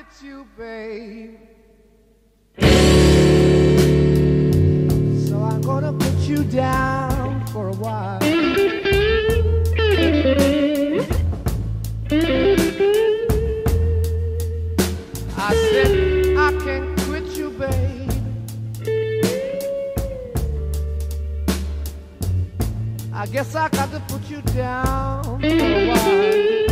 quit you, babe. So I'm gonna put you down for a while. I said I can't quit you, babe. I guess I got to put you down for a while.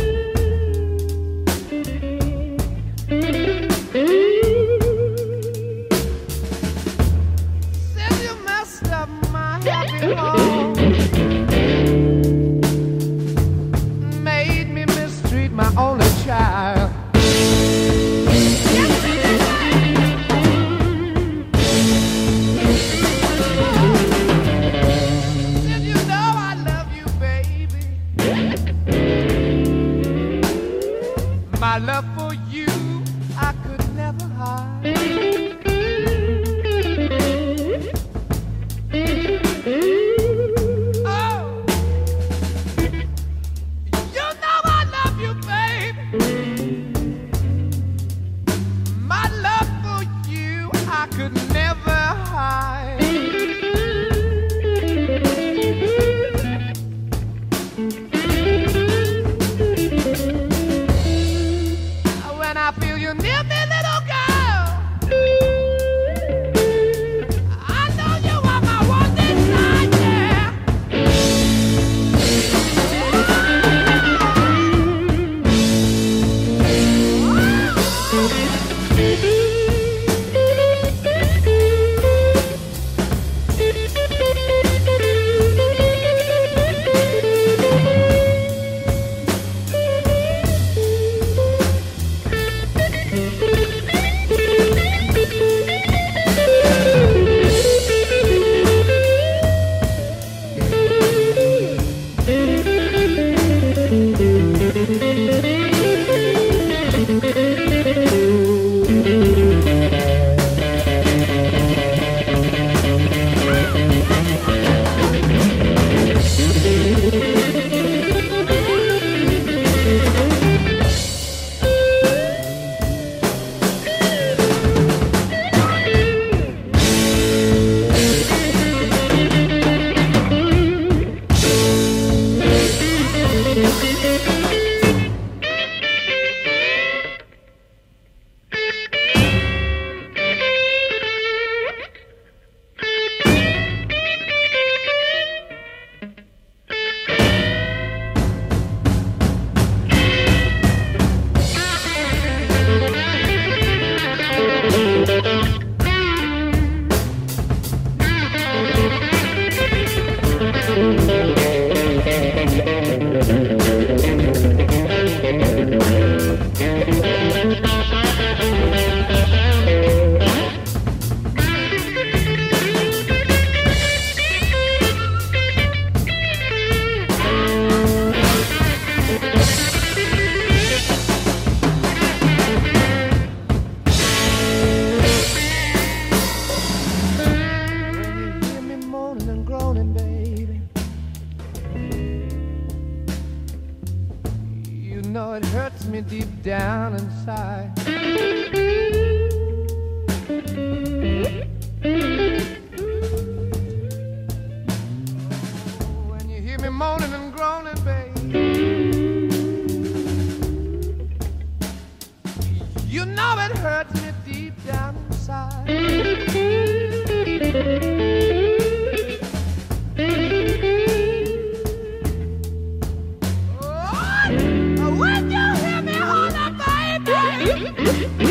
My love for you, I could never hide. It hurts me deep down inside. When you hear me moaning and groaning, baby, you know it hurts me deep down inside. Mm-hmm.